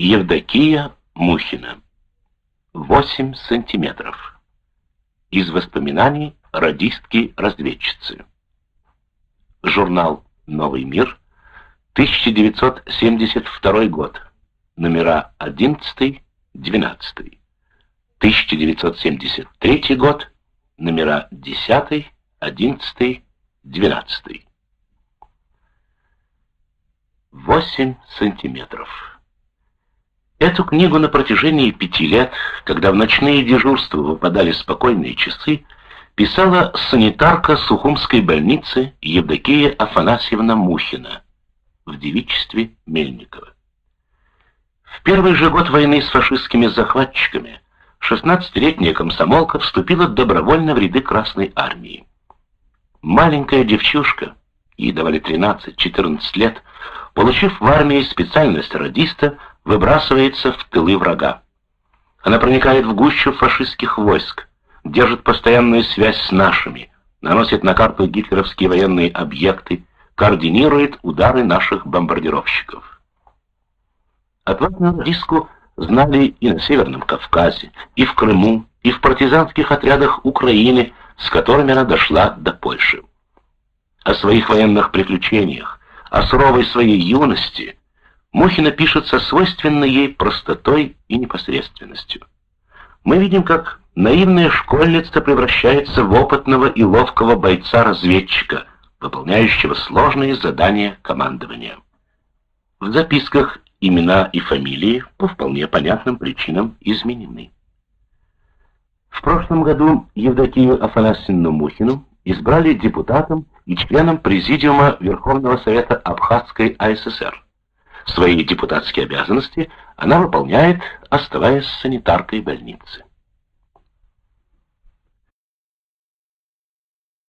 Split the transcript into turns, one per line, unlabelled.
Евдокия Мухина. 8 сантиметров. Из воспоминаний радистки-разведчицы. Журнал «Новый мир», 1972 год. Номера 11-12. 1973 год. Номера 10, 11, 12. 8 сантиметров. Эту книгу на протяжении пяти лет, когда в ночные дежурства выпадали спокойные часы, писала санитарка Сухумской больницы Евдокия Афанасьевна Мухина в девичестве Мельникова. В первый же год войны с фашистскими захватчиками 16-летняя комсомолка вступила добровольно в ряды Красной Армии. Маленькая девчушка, ей давали 13-14 лет, получив в армии специальность радиста, выбрасывается в тылы врага. Она проникает в гущу фашистских войск, держит постоянную связь с нашими, наносит на карту гитлеровские военные объекты, координирует удары наших бомбардировщиков. Отважную радистку знали и на Северном Кавказе, и в Крыму, и в партизанских отрядах Украины, с которыми она дошла до Польши. О своих военных приключениях, о суровой своей юности Мухина пишет со свойственной ей простотой и непосредственностью. Мы видим, как наивная школьница превращается в опытного и ловкого бойца-разведчика, выполняющего сложные задания командования. В записках имена и фамилии по вполне понятным причинам изменены. В прошлом году Евдокию Афанасьевну Мухину избрали депутатом и членом Президиума Верховного Совета Абхазской АССР. Свои депутатские обязанности она выполняет, оставаясь санитаркой больницы.